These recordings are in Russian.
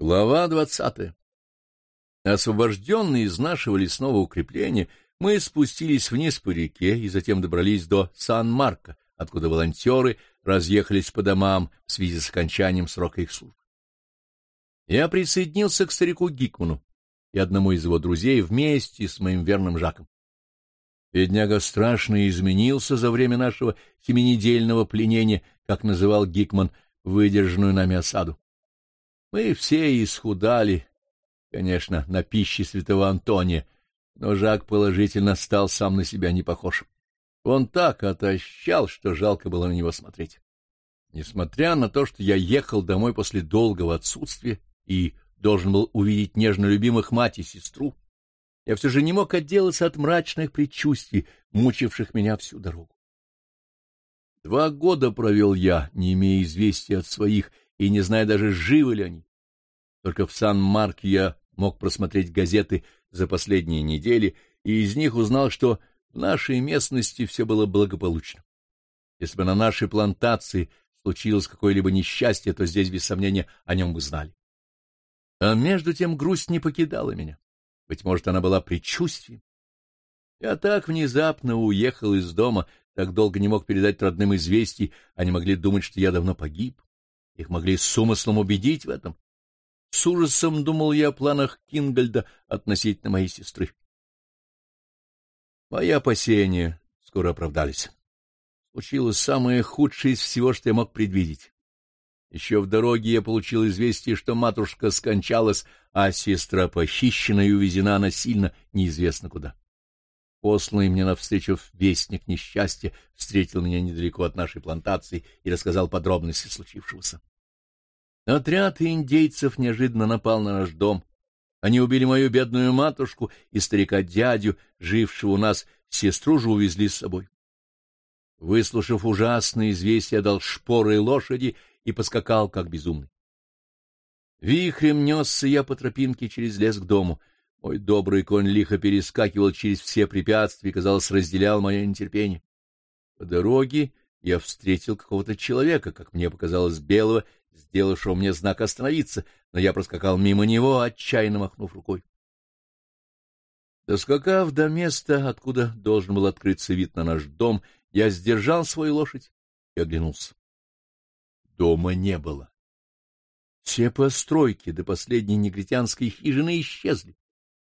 Глава двадцатая. Освобожденные из нашего лесного укрепления, мы спустились вниз по реке и затем добрались до Сан-Марко, откуда волонтеры разъехались по домам в связи с окончанием срока их службы. Я присоединился к старику Гикману и одному из его друзей вместе с моим верным Жаком. Бедняга страшно изменился за время нашего семинедельного пленения, как называл Гикман выдержанную нами осаду. Мы все исхудали, конечно, на пище святого Антония, но Жак положительно стал сам на себя не похож. Он так отощал, что жалко было на него смотреть. Несмотря на то, что я ехал домой после долгого отсутствия и должен был увидеть нежно любимых мать и сестру, я все же не мог отделаться от мрачных предчувствий, мучивших меня всю дорогу. Два года провел я, не имея известия от своих и не зная даже, живы ли они. Только в Сан-Марке я мог просмотреть газеты за последние недели, и из них узнал, что в нашей местности все было благополучно. Если бы на нашей плантации случилось какое-либо несчастье, то здесь, без сомнения, о нем бы знали. А между тем грусть не покидала меня. Быть может, она была предчувствием. Я так внезапно уехал из дома, так долго не мог передать родным известий, они могли думать, что я давно погиб. Их могли с умыслом убедить в этом. С ужасом думал я о планах Кингольда относительно моей сестры. Мои опасения скоро оправдались. Случилось самое худшее из всего, что я мог предвидеть. Еще в дороге я получил известие, что матушка скончалась, а сестра похищена и увезена насильно неизвестно куда. Посланный мне навстречу вестник несчастья встретил меня недалеко от нашей плантации и рассказал подробности случившегося. Отряд индейцев неожиданно напал на наш дом. Они убили мою бедную матушку и старика-дядю, жившего у нас, сестру же увезли с собой. Выслушав ужасное известие, дал шпоры лошади и поскакал, как безумный. Вихрем несся я по тропинке через лес к дому. Мой добрый конь лихо перескакивал через все препятствия и, казалось, разделял мое нетерпение. По дороге я встретил какого-то человека, как мне показалось, белого, сделавшего мне знак остановиться, но я проскакал мимо него, отчаянно махнув рукой. Доскакав до места, откуда должен был открыться вид на наш дом, я сдержал свою лошадь и оглянулся. Дома не было. Все постройки до последней негритянской хижины исчезли.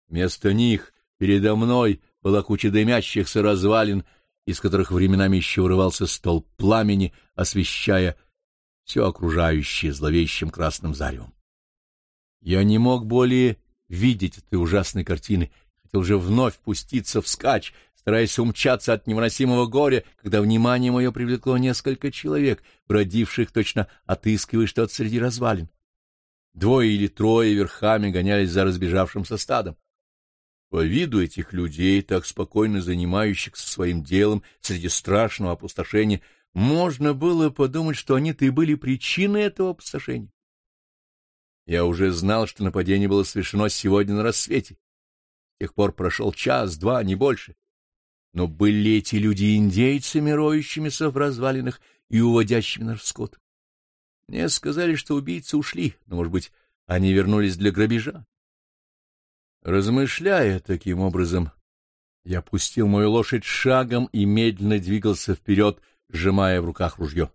Вместо них передо мной была куча дымящихся развалин, из которых временами еще вырывался стол пламени, освещая все окружающее зловещим красным заревом. Я не мог более видеть этой ужасной картины, хотел уже вновь пуститься вскачь, стараясь умчаться от невыносимого горя, когда внимание мое привлекло несколько человек, бродивших точно отыскивая что-то среди развалин. Двое или трое верхами гонялись за разбежавшимся стадом. По виду этих людей, так спокойно занимающихся своим делом среди страшного опустошения, можно было подумать, что они-то и были причиной этого опустошения. Я уже знал, что нападение было совершено сегодня на рассвете. С тех пор прошел час, два, не больше. Но были эти люди индейцами, роющимися в развалинах и уводящими наш скот? Мне сказали, что убийцы ушли, но, может быть, они вернулись для грабежа. Размышляя таким образом, я пустил мою лошадь шагом и медленно двигался вперед, сжимая в руках ружье.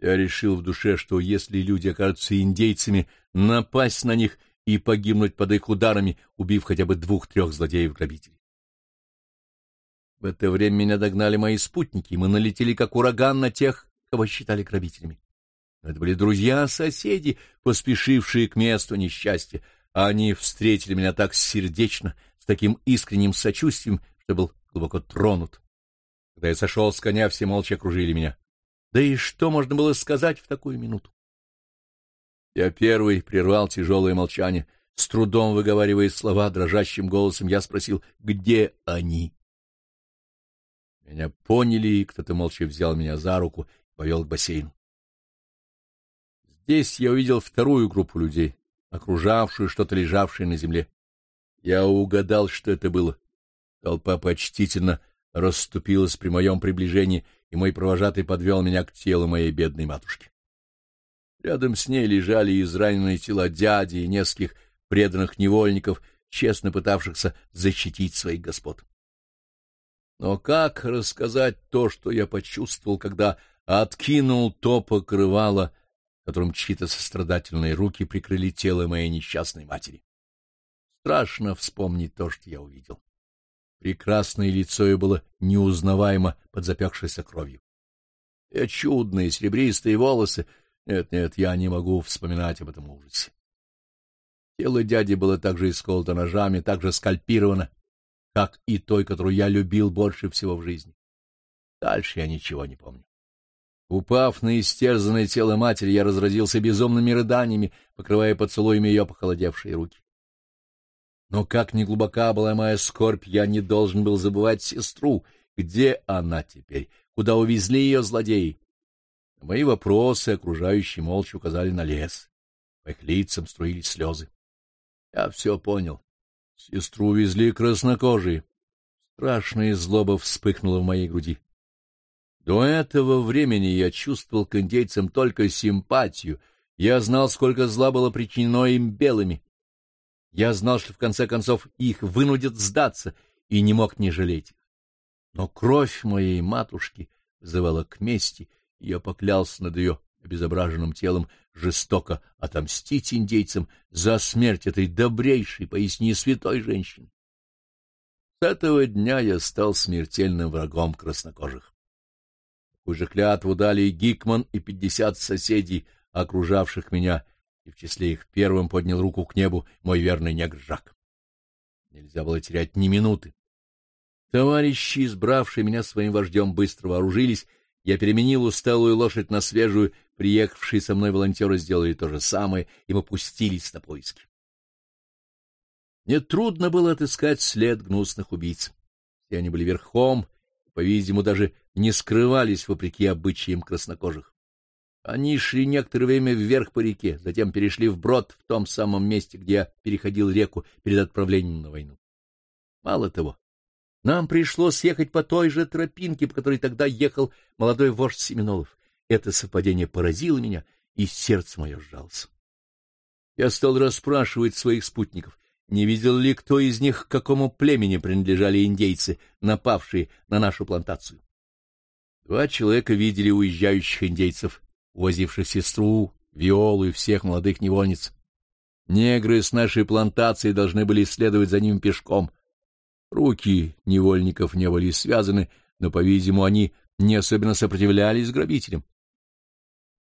Я решил в душе, что если люди окажутся индейцами, напасть на них и погибнуть под их ударами, убив хотя бы двух-трех злодеев-грабителей. В это время меня догнали мои спутники, и мы налетели как ураган на тех, кого считали грабителями. Это были друзья-соседи, поспешившие к месту несчастья. Они встретили меня так сердечно, с таким искренним сочувствием, что был глубоко тронут. Когда я сошел с коня, все молча окружили меня. Да и что можно было сказать в такую минуту? Я первый прервал тяжелое молчание. С трудом выговаривая слова, дрожащим голосом я спросил, где они? Меня поняли, и кто-то молча взял меня за руку и повел к бассейну. Здесь я увидел вторую группу людей, окружавшую что-то лежавшее на земле. Я угадал, что это было. Толпа почтительно расступилась при моем приближении, и мой провожатый подвел меня к телу моей бедной матушки. Рядом с ней лежали израненные тела дяди и нескольких преданных невольников, честно пытавшихся защитить своих господ. Но как рассказать то, что я почувствовал, когда откинул то покрывало, которым чьи-то сострадательные руки прикрыли тело моей несчастной матери? Страшно вспомнить то, что я увидел. Прекрасное лицо ее было неузнаваемо под запекшейся кровью. И чудные серебристые волосы. Нет, нет, я не могу вспоминать об этом ужасе. Тело дяди было также исколото ножами, также скальпировано, как и той, которую я любил больше всего в жизни. Дальше я ничего не помню. Упав на истерзанное тело матери, я разразился безумными рыданиями, покрывая поцелуями ее похолодевшие руки. Но как ни глубока была моя скорбь, я не должен был забывать сестру. Где она теперь? Куда увезли ее злодеи? Мои вопросы окружающие молча указали на лес. По их лицам струились слезы. Я все понял. Сестру увезли краснокожие. Страшная злоба вспыхнула в моей груди. До этого времени я чувствовал к индейцам только симпатию. Я знал, сколько зла было причинено им белыми. Я знал, что в конце концов их вынудят сдаться, и не мог не жалеть их. Но кровь моей матушки взывала к мести, и я поклялся над ее обезображенным телом жестоко отомстить индейцам за смерть этой добрейшей, поясни, святой женщины. С этого дня я стал смертельным врагом краснокожих. Такую же клятву дали и Гикман, и пятьдесят соседей, окружавших меня, и в числе их первым поднял руку к небу мой верный негр Жак. Нельзя было терять ни минуты. Товарищи, избравшие меня своим вождем, быстро вооружились. Я переменил усталую лошадь на свежую, приехавшие со мной волонтеры сделали то же самое, и мы пустились на поиски. Нетрудно было отыскать след гнусных убийц. Все они были верхом, по-видимому, даже не скрывались вопреки обычаям краснокожих. Они шли некоторое время вверх по реке, затем перешли вброд в том самом месте, где я переходил реку перед отправлением на войну. Мало того, нам пришлось ехать по той же тропинке, по которой тогда ехал молодой вождь Семенолов. Это совпадение поразило меня, и сердце мое сжалось. Я стал расспрашивать своих спутников, не видел ли кто из них, к какому племени принадлежали индейцы, напавшие на нашу плантацию. Два человека видели уезжающих индейцев увозивших сестру, Виолу и всех молодых невольниц. Негры с нашей плантации должны были следовать за ним пешком. Руки невольников не были связаны, но, по-видимому, они не особенно сопротивлялись грабителям.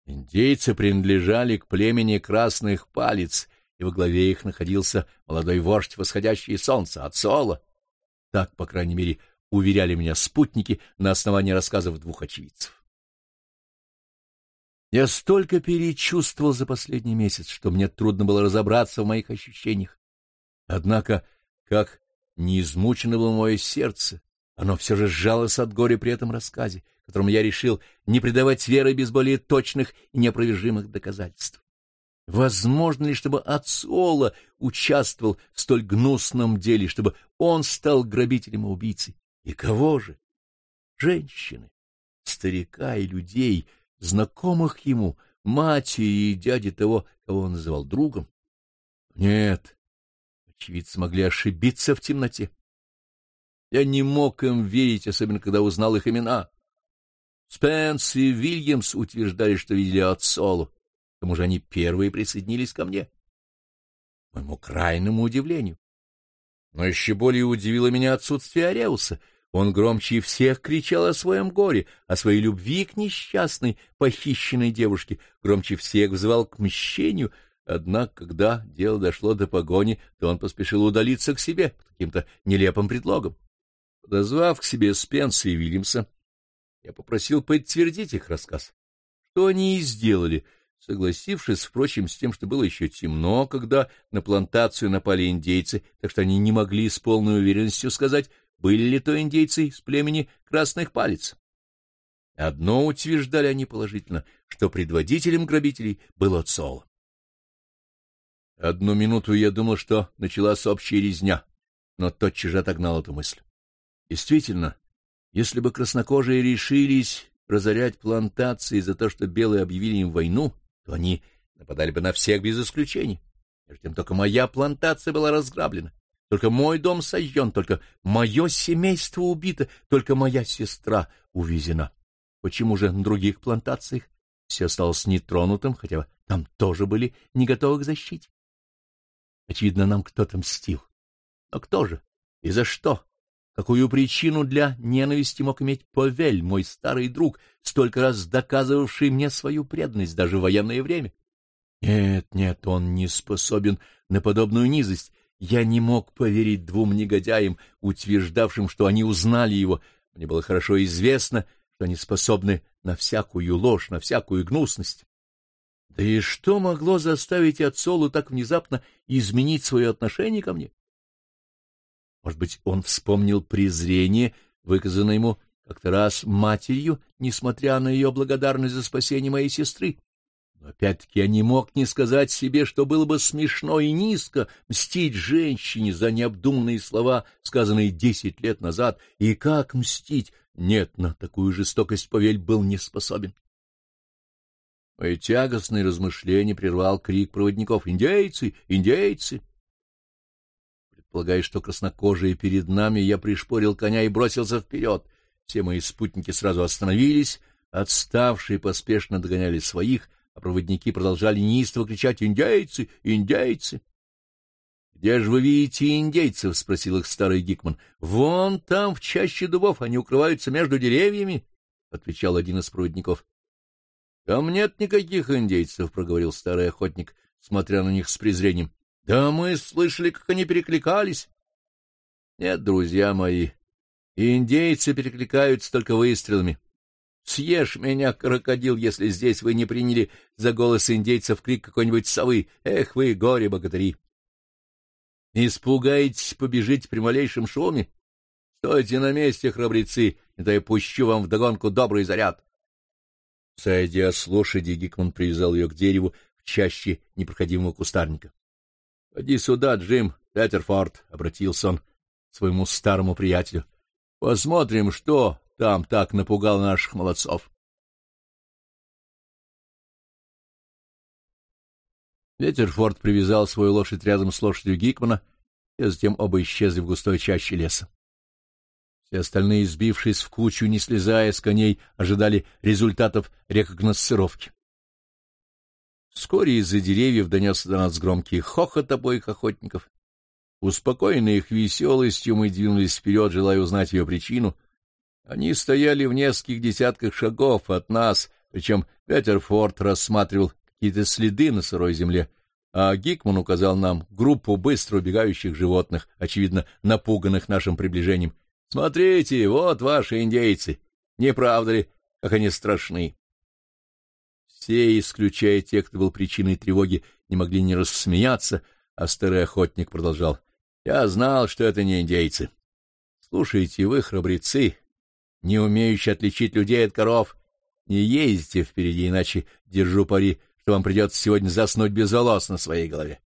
Индейцы принадлежали к племени красных палец, и во главе их находился молодой вождь восходящее солнце, Ацола. Так, по крайней мере, уверяли меня спутники на основании рассказов двух очевидцев. Я столько перечувствовал за последний месяц, что мне трудно было разобраться в моих ощущениях. Однако, как не измучено было мое сердце, оно все же сжалось от горя при этом рассказе, которому я решил не придавать веры без более точных и неопровержимых доказательств. Возможно ли, чтобы Ацола участвовал в столь гнусном деле, чтобы он стал грабителем и убийцей? И кого же? Женщины, старика и людей, знакомых ему, матери и дяди того, кого он называл другом? Нет, очевидцы могли ошибиться в темноте. Я не мог им верить, особенно когда узнал их имена. Спенс и Вильямс утверждали, что видели Ацолу. К тому же они первые присоединились ко мне. Моему крайнему удивлению. Но еще более удивило меня отсутствие Ареуса — он громче всех кричал о своем горе, о своей любви к несчастной, похищенной девушке, громче всех взывал к мщению, однако, когда дело дошло до погони, то он поспешил удалиться к себе каким-то нелепым предлогом. Подозвав к себе Спенса и Вильямса, я попросил подтвердить их рассказ. Что они и сделали, согласившись, впрочем, с тем, что было еще темно, когда на плантацию напали индейцы, так что они не могли с полной уверенностью сказать, были ли то индейцы с племени Красных Палец. Одно утверждали они положительно, что предводителем грабителей был Оцоло. Одну минуту я думал, что началась общая резня, но тотчас же отогнал эту мысль. Действительно, если бы краснокожие решились разорять плантации за то, что белые объявили им войну, то они нападали бы на всех без исключения. Между тем только моя плантация была разграблена, только мой дом сожжен, только мое семейство убито, только моя сестра увезена. Почему же на других плантациях все осталось нетронутым, хотя там тоже были не готовы к защите? Очевидно, нам кто-то мстил. Но кто же? И за что? Какую причину для ненависти мог иметь Повель, мой старый друг, столько раз доказывавший мне свою преданность даже в военное время? Нет, нет, он не способен на подобную низость. Я не мог поверить двум негодяям, утверждавшим, что они узнали его. Мне было хорошо известно, что они способны на всякую ложь, на всякую гнусность. Да и что могло заставить Ацолу так внезапно изменить свое отношение ко мне? Может быть, он вспомнил презрение, выказанное ему как-то раз матерью, несмотря на ее благодарность за спасение моей сестры. Но опять-таки я не мог не сказать себе, что было бы смешно и низко мстить женщине за необдуманные слова, сказанные десять лет назад, и как мстить? Нет, на такую жестокость Павель был не способен. Мои тягостные размышления прервал крик проводников «Индейцы! Индейцы!» Предполагая, что краснокожие перед нами, я пришпорил коня и бросился вперед. Все мои спутники сразу остановились, отставшие поспешно догоняли своих, а проводники продолжали неистово кричать «Индейцы! Индейцы!» «Где же вы видите индейцев?» — спросил их старый Гикман. «Вон там, в чаще дубов, они укрываются между деревьями», — отвечал один из проводников. «Там нет никаких индейцев», — проговорил старый охотник, смотря на них с презрением. «Да мы слышали, как они перекликались». «Нет, друзья мои, индейцы перекликаются только выстрелами. Съешь меня, крокодил, если здесь вы не приняли за голос индейцев крик какой-нибудь совы. Эх вы, горе-богатыри! Испугаетесь побежить при малейшем шуме? Стойте на месте, храбрецы, не то я пущу вам вдогонку добрый заряд. Сойдя с лошади, Гикман привязал ее к дереву в чаще непроходимого кустарника. — Поди сюда, Джим, Петерфорд, — обратился он к своему старому приятелю. — Посмотрим, что там так напугал наших молодцов. Ветерфорд привязал свою лошадь рядом с лошадью Гикмана, и затем оба исчезли в густой чаще леса. Все остальные, сбившись в кучу, не слезая с коней, ожидали результатов рекогносцировки. Вскоре из-за деревьев донесся до нас громкий хохот обоих охотников. Успокоенные их веселостью, мы двинулись вперед, желая узнать ее причину — они стояли в нескольких десятках шагов от нас, причем Петерфорд рассматривал какие-то следы на сырой земле, а Гикман указал нам группу быстро убегающих животных, очевидно, напуганных нашим приближением. «Смотрите, вот ваши индейцы! Не правда ли, как они страшны?» Все, исключая тех, кто был причиной тревоги, не могли не рассмеяться, а старый охотник продолжал. «Я знал, что это не индейцы. Слушайте, вы, храбрецы, не умеющий отличить людей от коров. Не ездите впереди, иначе держу пари, что вам придется сегодня заснуть без волос на своей голове.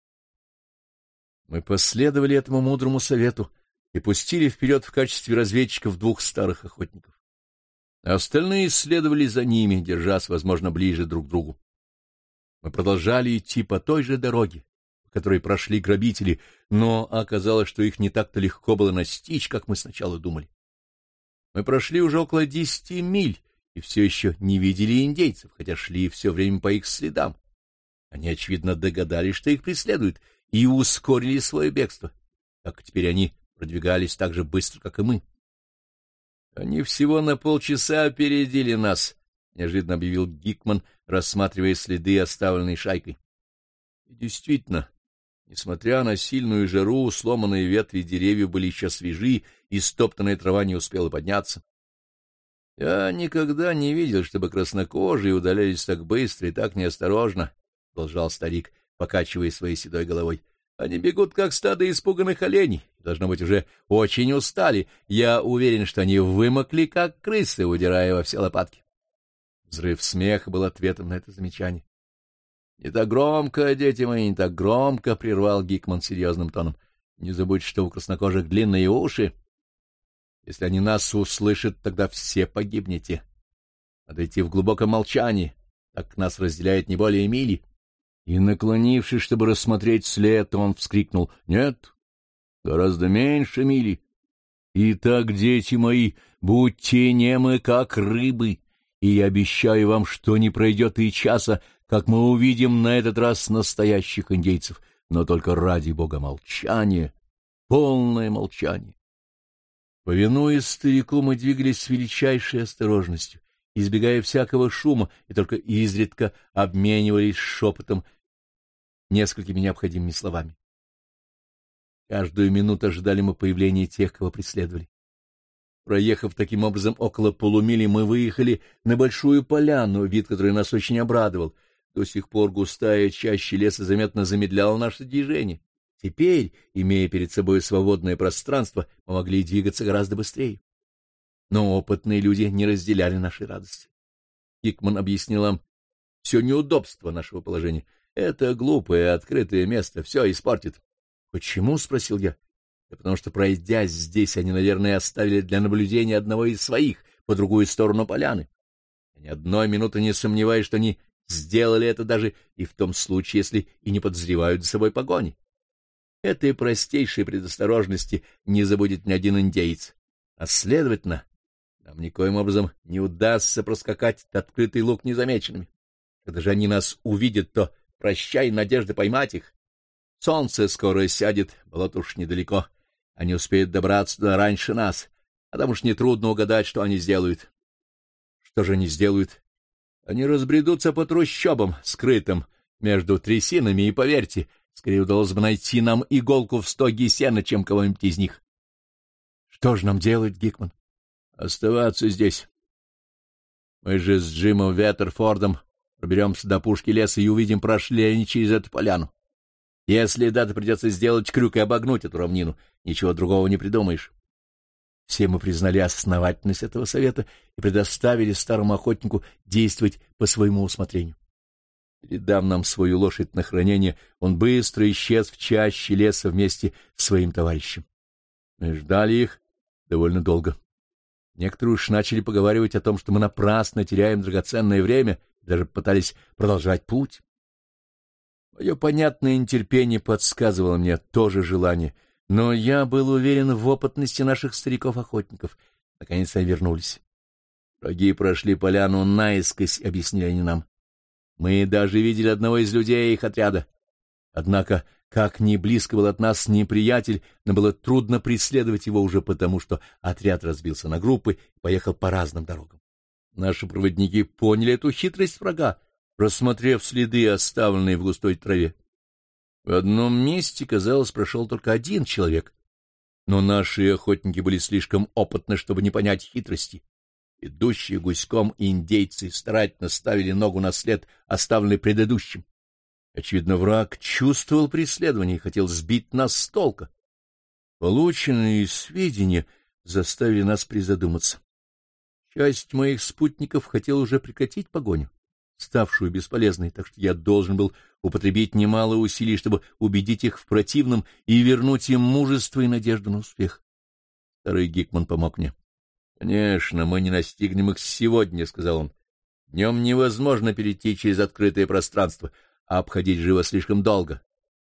Мы последовали этому мудрому совету и пустили вперед в качестве разведчиков двух старых охотников. Остальные следовали за ними, держась, возможно, ближе друг к другу. Мы продолжали идти по той же дороге, по которой прошли грабители, но оказалось, что их не так-то легко было настичь, как мы сначала думали. Мы прошли уже около десяти миль и все еще не видели индейцев, хотя шли все время по их следам. Они, очевидно, догадались, что их преследуют, и ускорили свое бегство, так теперь они продвигались так же быстро, как и мы. — Они всего на полчаса опередили нас, — неожиданно объявил Гикман, рассматривая следы, оставленные шайкой. И действительно, Несмотря на сильную жару, сломанные ветви деревьев были еще свежи, и стоптанная трава не успела подняться. Я никогда не видел, чтобы краснокожие удалялись так быстро и так неосторожно, — продолжал старик, покачивая своей седой головой. Они бегут, как стадо испуганных оленей, должно быть, уже очень устали. Я уверен, что они вымокли, как крысы, удирая во все лопатки. Взрыв смеха был ответом на это замечание. — Не так громко, дети мои, не так громко, — прервал Гикман серьезным тоном. — Не забудьте, что у краснокожих длинные уши. Если они нас услышат, тогда все погибнете. Надо идти в глубоком молчании. так нас разделяет не более мили. И, наклонившись, чтобы рассмотреть след, он вскрикнул «Нет, гораздо меньше мили». «Итак, дети мои, будьте немы, как рыбы, и я обещаю вам, что не пройдет и часа, как мы увидим на этот раз настоящих индейцев, но только ради бога молчание, полное молчание». Повинуясь старику, мы двигались с величайшей осторожностью избегая всякого шума, и только изредка обменивались шепотом несколькими необходимыми словами. Каждую минуту ожидали мы появления тех, кого преследовали. Проехав таким образом около полумили, мы выехали на большую поляну, вид которой нас очень обрадовал. До сих пор густая чаще леса заметно замедляла наше движение. Теперь, имея перед собой свободное пространство, мы могли двигаться гораздо быстрее но опытные люди не разделяли нашей радости. Гикман объяснил нам все неудобство нашего положения. Это глупое открытое место, все испортит. — Почему? — спросил я. — Да потому что, пройдя здесь, они, наверное, оставили для наблюдения одного из своих по другую сторону поляны. Я ни одной минуты не сомневаюсь, что они сделали это даже и в том случае, если и не подозревают за собой погони. Этой простейшей предосторожности не забудет ни один индейец. А следовательно, нам никоим образом не удастся проскакать открытый луг незамеченными. Когда же они нас увидят, то прощай надежды поймать их. Солнце скоро сядет, болото уж недалеко. Они успеют добраться туда раньше нас, а там уж нетрудно угадать, что они сделают. Что же они сделают? Они разбредутся по трущобам, скрытым между трясинами, и, поверьте, скорее удалось бы найти нам иголку в стоге сена, чем кого-нибудь из них. Что же нам делать, Гикман? оставаться здесь. Мы же с Джимом Веттерфордом проберемся до пушки леса и увидим, прошли они через эту поляну. Если да, то придется сделать крюк и обогнуть эту равнину. Ничего другого не придумаешь. Все мы признали основательность этого совета и предоставили старому охотнику действовать по своему усмотрению. Передав нам свою лошадь на хранение, он быстро исчез в чаще леса вместе с своим товарищем. Мы ждали их довольно долго. Некоторые уж начали поговаривать о том, что мы напрасно теряем драгоценное время, даже пытались продолжать путь. Мое понятное нетерпение подсказывало мне то же желание, но я был уверен в опытности наших стариков-охотников. Наконец они вернулись. Враги прошли поляну наискось, — объяснили они нам. Мы даже видели одного из людей их отряда. Однако как ни близко был от нас неприятель, но было трудно преследовать его уже потому, что отряд разбился на группы и поехал по разным дорогам. Наши проводники поняли эту хитрость врага, рассмотрев следы, оставленные в густой траве. В одном месте, казалось, прошел только один человек, но наши охотники были слишком опытны, чтобы не понять хитрости. Идущие гуськом индейцы старательно ставили ногу на след, оставленный предыдущим. Очевидно, враг чувствовал преследование и хотел сбить нас с толка. Полученные сведения заставили нас призадуматься. Часть моих спутников хотела уже прекратить погоню, ставшую бесполезной, так что я должен был употребить немало усилий, чтобы убедить их в противном и вернуть им мужество и надежду на успех. Старый Гикман помог мне. — Конечно, мы не настигнем их сегодня, — сказал он. — Днем невозможно перейти через открытое пространство, а обходить живо слишком долго,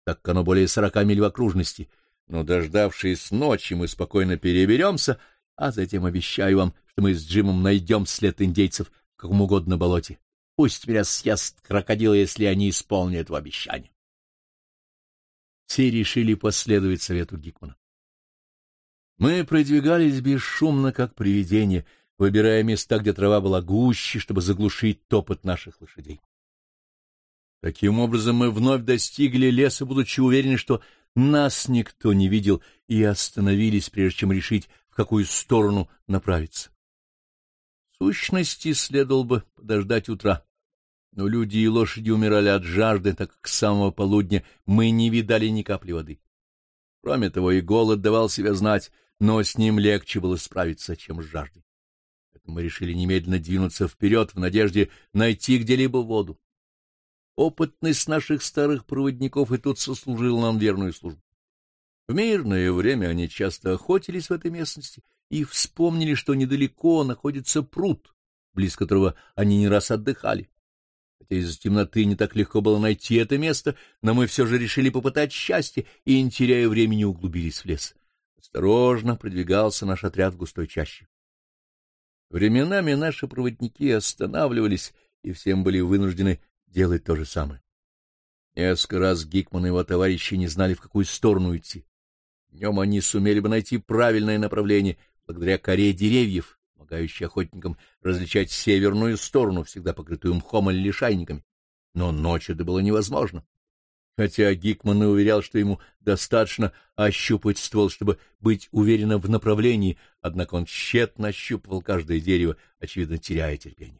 так как оно более сорока миль в окружности. Но, дождавшись ночи, мы спокойно переберемся, а затем обещаю вам, что мы с Джимом найдем след индейцев в каком угодно болоте. Пусть меня съест крокодил, если они исполнят это обещание. Все решили последовать совету Гикмана. Мы продвигались бесшумно, как привидения, выбирая места, где трава была гуще, чтобы заглушить топот наших лошадей. Таким образом, мы вновь достигли леса, будучи уверены, что нас никто не видел, и остановились, прежде чем решить, в какую сторону направиться. Сущности, следовало бы подождать утра. Но люди и лошади умирали от жажды, так как с самого полудня мы не видали ни капли воды. Кроме того, и голод давал себя знать, но с ним легче было справиться, чем с жаждой. Поэтому мы решили немедленно двинуться вперед в надежде найти где-либо воду. Опытность наших старых проводников и тут сослужила нам верную службу. В мирное время они часто охотились в этой местности и вспомнили, что недалеко находится пруд, близ которого они не раз отдыхали. Хотя из-за темноты не так легко было найти это место, но мы все же решили попытать счастье и, не теряя времени, углубились в лес. Осторожно продвигался наш отряд в густой чаще. Временами наши проводники останавливались, и всем были вынуждены делать то же самое. Несколько раз Гикман и его товарищи не знали, в какую сторону идти. Днем они сумели бы найти правильное направление благодаря коре деревьев, помогающей охотникам различать северную сторону, всегда покрытую мхом или лишайниками. Но ночью это было невозможно. Хотя Гикман и уверял, что ему достаточно ощупать ствол, чтобы быть уверенным в направлении, однако он тщетно ощупывал каждое дерево, очевидно, теряя терпение.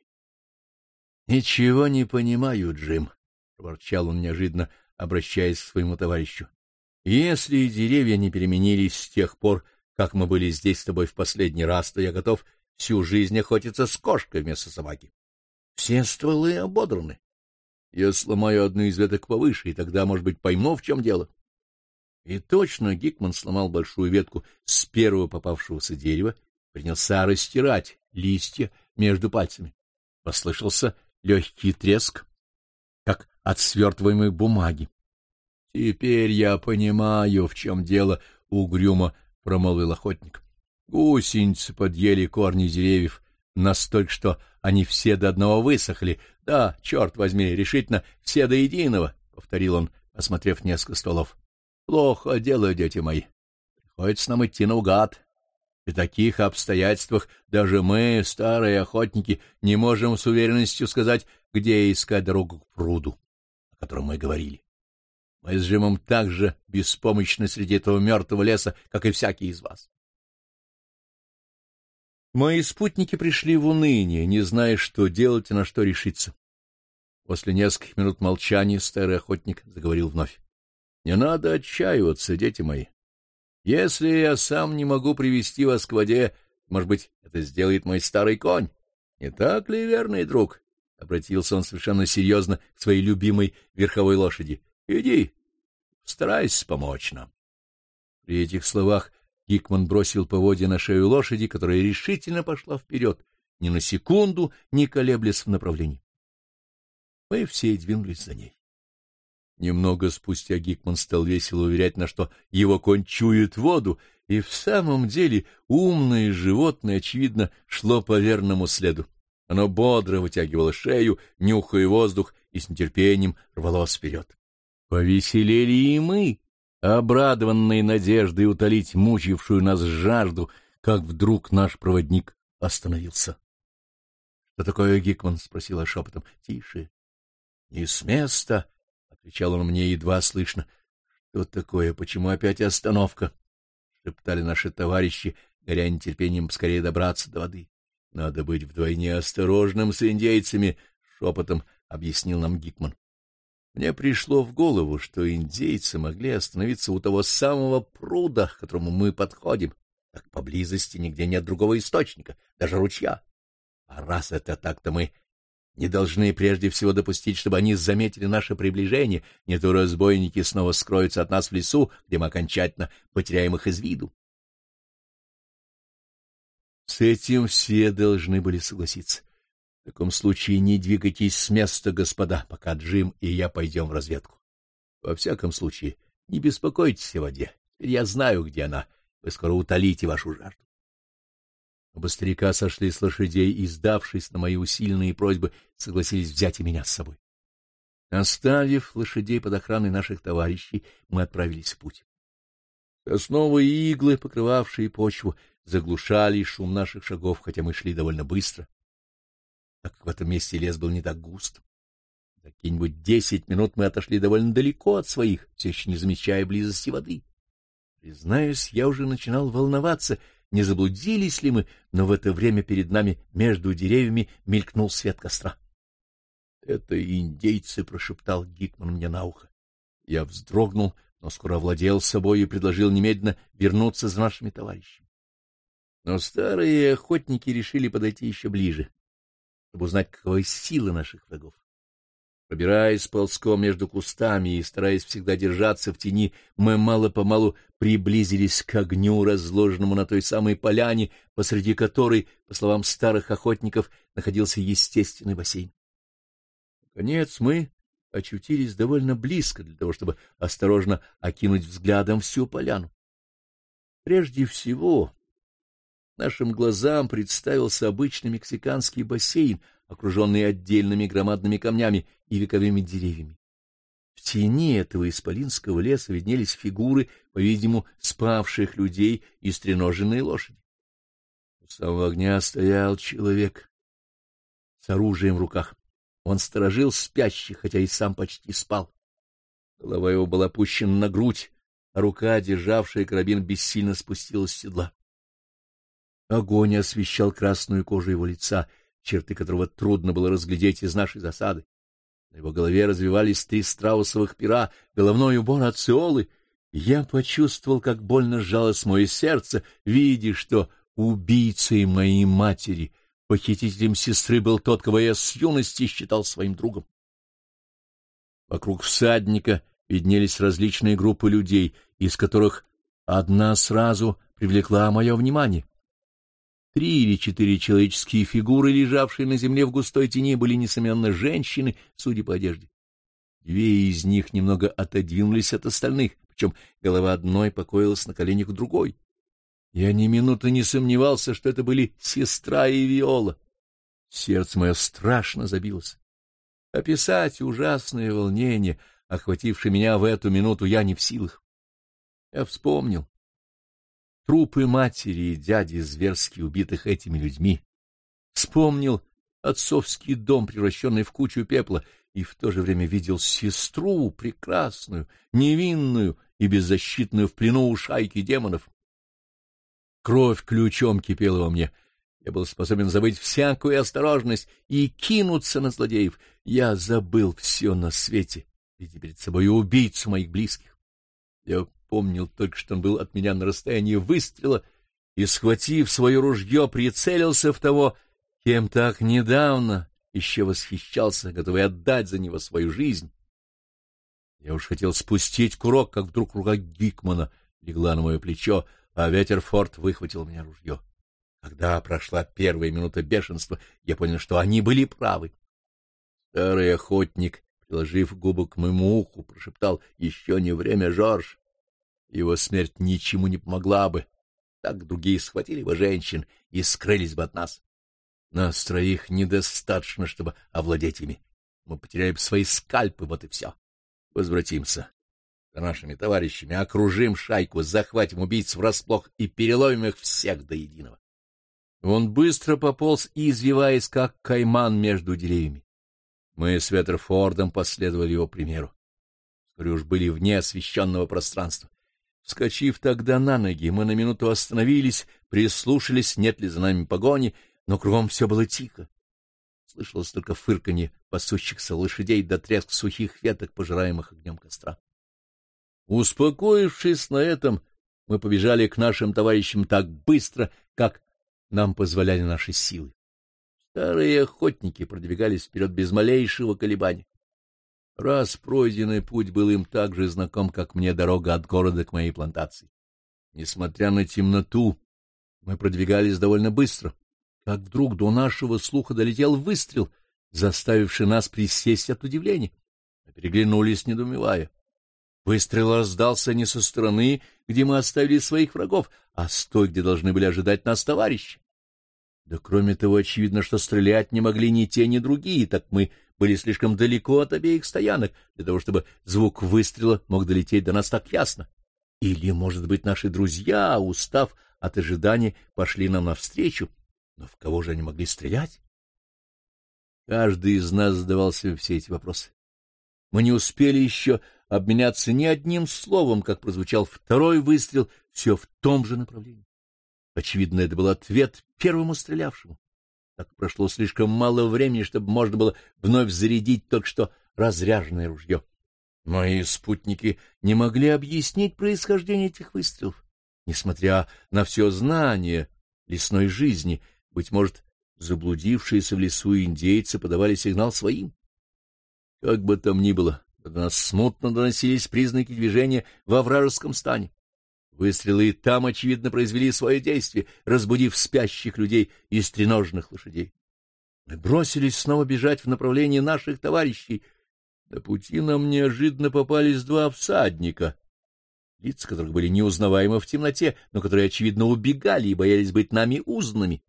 — Ничего не понимаю, Джим, — проворчал он неожиданно, обращаясь к своему товарищу. — Если деревья не переменились с тех пор, как мы были здесь с тобой в последний раз, то я готов всю жизнь охотиться с кошкой вместо собаки. Все стволы ободраны. Я сломаю одну из веток повыше, и тогда, может быть, пойму, в чем дело. И точно Гикман сломал большую ветку с первого попавшегося дерева, принялся растирать листья между пальцами. Послышался легкий треск, как от свертываемой бумаги. — Теперь я понимаю, в чем дело, — угрюмо промолвил охотник. Гусеницы подъели корни деревьев настолько, что они все до одного высохли. Да, черт возьми, решительно все до единого, — повторил он, осмотрев несколько столов. — Плохо дело, дети мои. Приходится нам идти наугад. При таких обстоятельствах даже мы, старые охотники, не можем с уверенностью сказать, где искать дорогу к пруду, о котором мы говорили. Мы с Джимом так же беспомощны среди этого мертвого леса, как и всякий из вас. Мои спутники пришли в уныние, не зная, что делать и на что решиться. После нескольких минут молчания старый охотник заговорил вновь. — Не надо отчаиваться, дети мои. Если я сам не могу привести вас к воде, может быть, это сделает мой старый конь. Не так ли, верный друг? — обратился он совершенно серьезно к своей любимой верховой лошади. — Иди, старайся помочь нам. При этих словах Гикман бросил поводья на шею лошади, которая решительно пошла вперед, ни на секунду не колеблясь в направлении. Мы все двинулись за ней. Немного спустя Гикман стал весело уверять на что его конь чует воду, и в самом деле умное животное, очевидно, шло по верному следу. Оно бодро вытягивало шею, нюхая воздух, и с нетерпением рвалось вперед. Повеселели и мы, обрадованные надеждой утолить мучившую нас жажду, как вдруг наш проводник остановился. — Что такое, Гикман? — спросила шепотом. — Тише. — Не с места, — отвечал он мне едва слышно. — Что такое? Почему опять остановка? — шептали наши товарищи, горя нетерпением скорее добраться до воды. — Надо быть вдвойне осторожным с индейцами, — шепотом объяснил нам Гикман. Мне пришло в голову, что индейцы могли остановиться у того самого пруда, к которому мы подходим, так поблизости нигде нет другого источника, даже ручья. А раз это так, то мы не должны прежде всего допустить, чтобы они заметили наше приближение, не то разбойники снова скроются от нас в лесу, где мы окончательно потеряем их из виду. С этим все должны были согласиться. В таком случае не двигайтесь с места, господа, пока Джим и я пойдем в разведку. Во всяком случае, не беспокойтесь о воде. Я знаю, где она. Вы скоро утолите вашу жажду. Оба старика сошли с лошадей и, сдавшись на мои усиленные просьбы, согласились взять и меня с собой. Оставив лошадей под охраной наших товарищей, мы отправились в путь. Сосновые иглы, покрывавшие почву, заглушали шум наших шагов, хотя мы шли довольно быстро так как в этом месте лес был не так густ. За какие-нибудь десять минут мы отошли довольно далеко от своих, все еще не замечая близости воды. Признаюсь, я уже начинал волноваться, не заблудились ли мы, но в это время перед нами между деревьями мелькнул свет костра. — Это индейцы, — прошептал Гикман мне на ухо. Я вздрогнул, но скоро овладел собой и предложил немедленно вернуться за нашими товарищами. Но старые охотники решили подойти еще ближе чтобы узнать, каковы силы наших врагов. Пробираясь ползком между кустами и стараясь всегда держаться в тени, мы мало-помалу приблизились к огню, разложенному на той самой поляне, посреди которой, по словам старых охотников, находился естественный бассейн. Наконец мы очутились довольно близко для того, чтобы осторожно окинуть взглядом всю поляну. Прежде всего, нашим глазам представился обычный мексиканский бассейн, окруженный отдельными громадными камнями и вековыми деревьями. В тени этого исполинского леса виднелись фигуры, по-видимому, спавших людей и стреноженные лошади. У самого огня стоял человек с оружием в руках. Он сторожил спящих, хотя и сам почти спал. Голова его была опущена на грудь, а рука, державшая карабин, бессильно спустилась с седла. Огонь освещал красную кожу его лица, черты которого трудно было разглядеть из нашей засады. На его голове развивались три страусовых пера, головной убор ациолы. Я почувствовал, как больно сжалось мое сердце, видя, что убийцей моей матери — Похитителем сестры был тот, кого я с юности считал своим другом. Вокруг всадника виднелись различные группы людей, из которых одна сразу привлекла мое внимание. Три или четыре человеческие фигуры, лежавшие на земле в густой тени, были, несомненно, женщины, судя по одежде. Две из них немного отодвинулись от остальных, причем голова одной покоилась на коленях другой. Я ни минуты не сомневался, что это были сестра и Виола. Сердце мое страшно забилось. Описать ужасное волнение, охватившее меня в эту минуту, я не в силах. Я вспомнил трупы матери и дяди, зверски убитых этими людьми. Вспомнил отцовский дом, превращенный в кучу пепла, и в то же время видел сестру, прекрасную, невинную и беззащитную в плену у шайки демонов. Кровь ключом кипела во мне. Я был способен забыть всякую осторожность и кинуться на злодеев. Я забыл все на свете, видя перед собой убийцу моих близких. Я помнил только, что он был от меня на расстоянии выстрела, и, схватив свое ружье, прицелился в того, кем так недавно еще восхищался, готовый отдать за него свою жизнь. Я уж хотел спустить курок, как вдруг рука Гикмана легла на мое плечо, а Ветерфорд выхватил меня ружье. Когда прошла первая минута бешенства, я понял, что они были правы. Старый охотник, приложив губы к моему уху, прошептал «Еще не время, Жорж!» Его смерть ничему не помогла бы. Так другие схватили бы женщин и скрылись бы от нас. Нас троих недостаточно, чтобы овладеть ими. Мы потеряли бы свои скальпы, вот и все. Возвратимся за нашими товарищами, окружим шайку, захватим убийц врасплох и переловим их всех до единого. Он быстро пополз, извиваясь, как кайман между деревьями. Мы с Ветерфордом последовали его примеру. Вскоре уж были вне освещенного пространства. Вскочив тогда на ноги, мы на минуту остановились, прислушались, нет ли за нами погони, но кругом все было тихо. Слышалось только фырканье пасущихся лошадей до треск сухих веток, пожираемых огнем костра. Успокоившись на этом, мы побежали к нашим товарищам так быстро, как нам позволяли наши силы. Старые охотники продвигались вперед без малейшего колебания. Раз пройденный путь был им так же знаком, как мне дорога от города к моей плантации. Несмотря на темноту, мы продвигались довольно быстро, как вдруг до нашего слуха долетел выстрел, заставивший нас присесть от удивления. Мы переглянулись, недоумевая. Выстрел раздался не со стороны, где мы оставили своих врагов, а с той, где должны были ожидать нас товарищи. Да кроме того, очевидно, что стрелять не могли ни те, ни другие, так мы были слишком далеко от обеих стоянок, для того, чтобы звук выстрела мог долететь до нас так ясно. Или, может быть, наши друзья, устав от ожидания, пошли нам навстречу, но в кого же они могли стрелять? Каждый из нас задавал себе все эти вопросы. Мы не успели еще обменяться ни одним словом, как прозвучал второй выстрел, все в том же направлении. Очевидно, это был ответ первому стрелявшему. Так прошло слишком мало времени, чтобы можно было вновь зарядить только что разряженное ружье. Мои спутники не могли объяснить происхождение этих выстрелов. Несмотря на все знание лесной жизни, быть может, заблудившиеся в лесу индейцы подавали сигнал своим. Как бы там ни было, до нас смутно доносились признаки движения во вражеском стане. Выстрелы там, очевидно, произвели свое действие, разбудив спящих людей и стреножных лошадей. Мы бросились снова бежать в направлении наших товарищей. На пути нам неожиданно попались два всадника, лица которых были неузнаваемы в темноте, но которые, очевидно, убегали и боялись быть нами узнанными.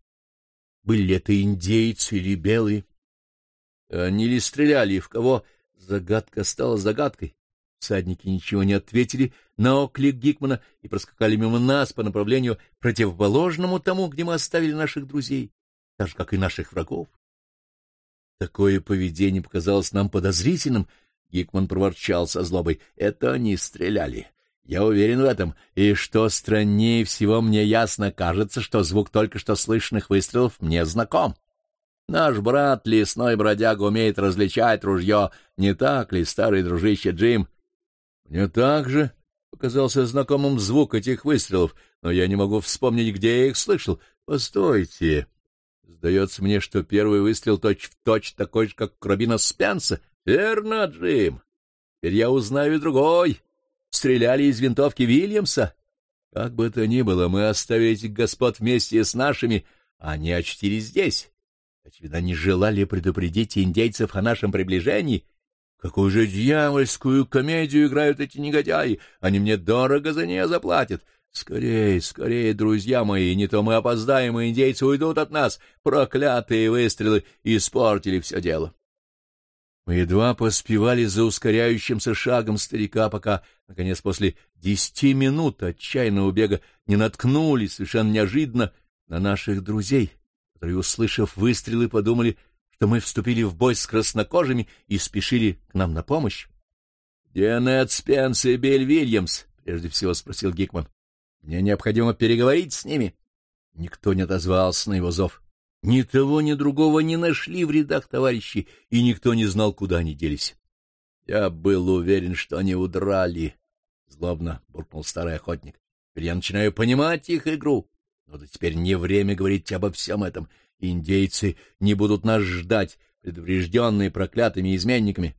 Были ли это индейцы или белые? Они ли стреляли в кого? Загадка стала загадкой. Всадники ничего не ответили на оклик Гикмана и проскакали мимо нас по направлению противоположному тому, где мы оставили наших друзей, так же, как и наших врагов. Такое поведение показалось нам подозрительным. Гикман проворчал со злобой. Это они стреляли. Я уверен в этом. И что страннее всего мне ясно кажется, что звук только что слышанных выстрелов мне знаком. Наш брат, лесной бродяга, умеет различать ружье. Не так ли, старый дружище Джим? Мне также показался знакомым звук этих выстрелов, но я не могу вспомнить, где я их слышал. Постойте. Сдается мне, что первый выстрел точь-в-точь точь такой же, как карабина Спенса. Верно, Джим. Теперь я узнаю и другой. Стреляли из винтовки Вильямса. Как бы то ни было, мы оставили этих господ вместе с нашими, а они очтились здесь. Очевидно, они желали предупредить индейцев о нашем приближении. Какую же дьявольскую комедию играют эти негодяи! Они мне дорого за нее заплатят. Скорее, скорее, друзья мои, не то мы опоздаем, и индейцы уйдут от нас. Проклятые выстрелы испортили все дело. Мы едва поспевали за ускоряющимся шагом старика, пока, наконец, после десяти минут отчаянного бега не наткнулись совершенно неожиданно на наших друзей, которые, услышав выстрелы, подумали, что мы вступили в бой с краснокожими и спешили к нам на помощь. — Где Нед Спенс и Бель Вильямс? — прежде всего спросил Гикман. — Мне необходимо переговорить с ними. Никто не отозвался на его зов. Ни того, ни другого не нашли в рядах товарищей, и никто не знал, куда они делись. Я был уверен, что они удрали, — злобно буркнул старый охотник. Теперь я начинаю понимать их игру. Но теперь не время говорить обо всем этом. Индейцы не будут нас ждать, предупрежденные проклятыми изменниками.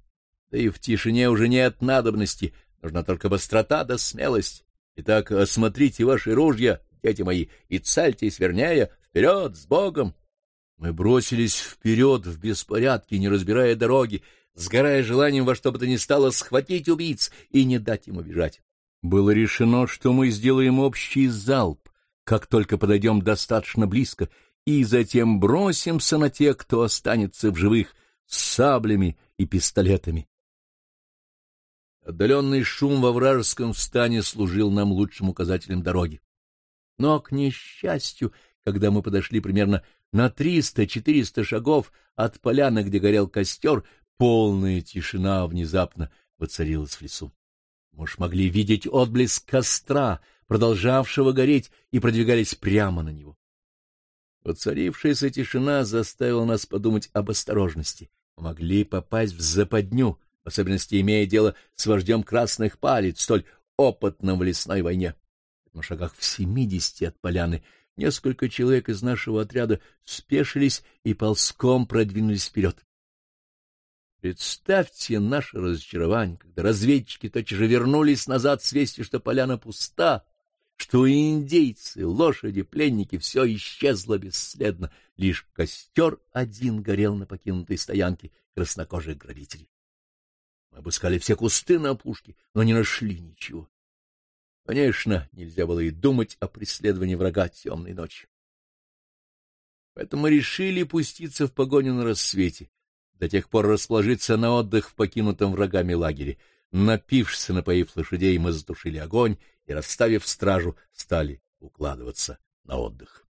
Да и в тишине уже нет надобности, нужна только быстрота да смелость. Итак, осмотрите ваши ружья, дети мои, и цельтесь вернее, вперед, с Богом! Мы бросились вперед в беспорядке, не разбирая дороги, сгорая желанием во что бы то ни стало схватить убийц и не дать им убежать. Было решено, что мы сделаем общий залп, как только подойдем достаточно близко, и затем бросимся на тех, кто останется в живых, с саблями и пистолетами. Отдаленный шум во вражеском стане служил нам лучшим указателем дороги. Но, к несчастью, когда мы подошли примерно на триста-четыреста шагов от поляны, где горел костер, полная тишина внезапно воцарилась в лесу. Мы уж могли видеть отблеск костра, продолжавшего гореть, и продвигались прямо на него. Воцарившаяся тишина заставила нас подумать об осторожности. Мы могли попасть в западню, в особенности имея дело с вождем красных палец, столь опытным в лесной войне. На шагах в семидесяти от поляны Несколько человек из нашего отряда спешились и ползком продвинулись вперед. Представьте наше разочарование, когда разведчики тотчас же вернулись назад с вестью, что поляна пуста, что индейцы, лошади, пленники — все исчезло бесследно, лишь костер один горел на покинутой стоянке краснокожих грабителей. Мы обыскали все кусты на опушке, но не нашли ничего. Конечно, нельзя было и думать о преследовании врага темной ночи. Поэтому решили пуститься в погоню на рассвете, до тех пор расположиться на отдых в покинутом врагами лагере. Напившись, напоив лошадей, мы затушили огонь и, расставив стражу, стали укладываться на отдых.